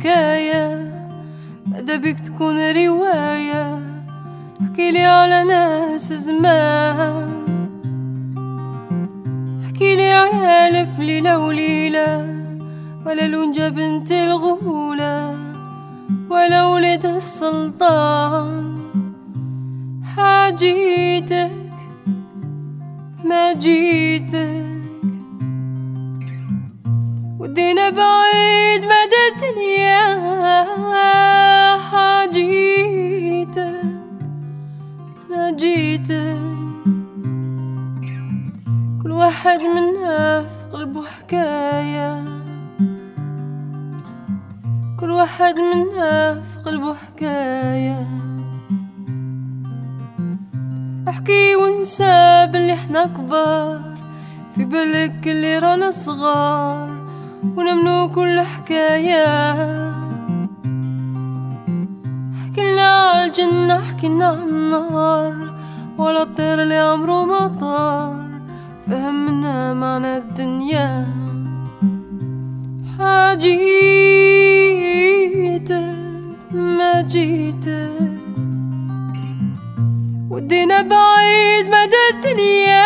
حكاية. بعدا بيك تكون رواية؟ احكي لي على ناس زمان. احكي لي على ألف ليلة وليلة ولا لونجا بنت الغولة ولا ولد السلطان. حاجيتك ما جيتك. ودينا بعيد مدى الدنيا حاجيتك ما جيتك كل واحد منا في قلبه حكايه كل واحد منا في قلبه حكاية احكي وانسى باللي إحنا كبار في بالك اللي رانا صغار. ونمنو كل حكاية. حكينا على الجنة حكينا على النار ولا الطير اللي عمره ما طار. فهمنا معنى الدنيا. حاجيتك ما جيتك ودينا بعيد مدى الدنيا.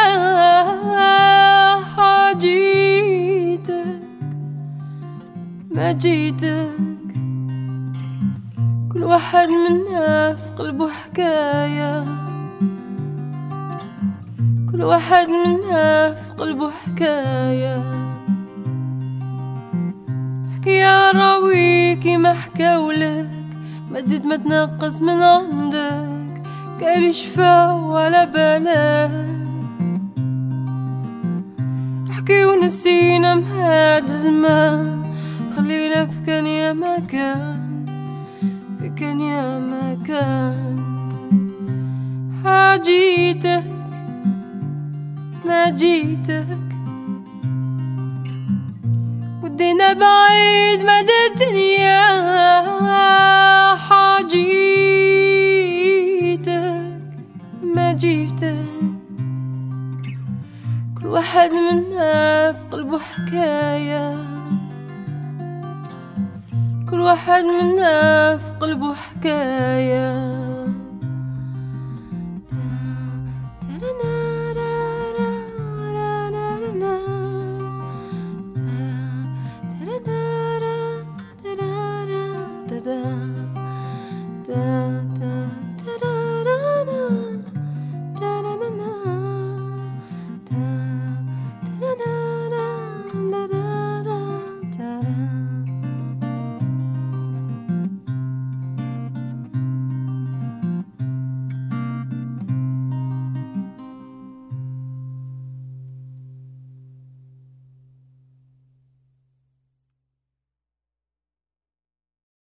جيتك. كل واحد منا في قلبه حكاية. كل واحد منا في قلبه حكاية. احكي يا راويكي ما حكاولك ما تزيد ما تنقص من عندك. قال شفا ولا بالك احكي ونسينا مهاد زمان. خلينا في كان يا ما كان في كان يا ما كان حاجيتك ما جيتك. ودينا بعيد مدى الدنيا. حاجيتك ما جيتك. كل واحد منا في قلبه حكاية. كل واحد منا في قلبه حكاية.